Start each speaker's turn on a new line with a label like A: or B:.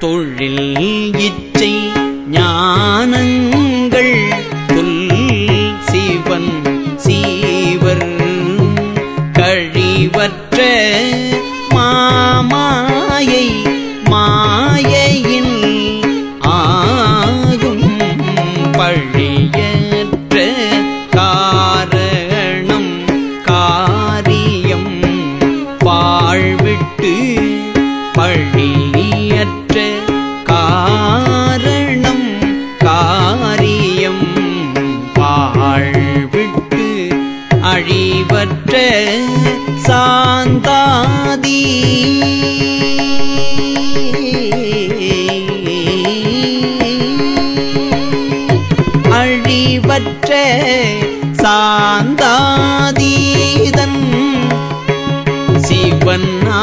A: தொழில் இச்சை ஞானங்கள் துல் சிவன் சீவர் கழிவற்ற மாமாயை மாயையில் ஆகும் பழியற்ற காரணம் காரியம். வாழ்விட்டு பழி பயனற்ற காரணம் காரியம். வாழ்விட்டு அழிவற்ற சாந்தாதி. அழிவற்ற சாந்தாதீதன் சிவன்னா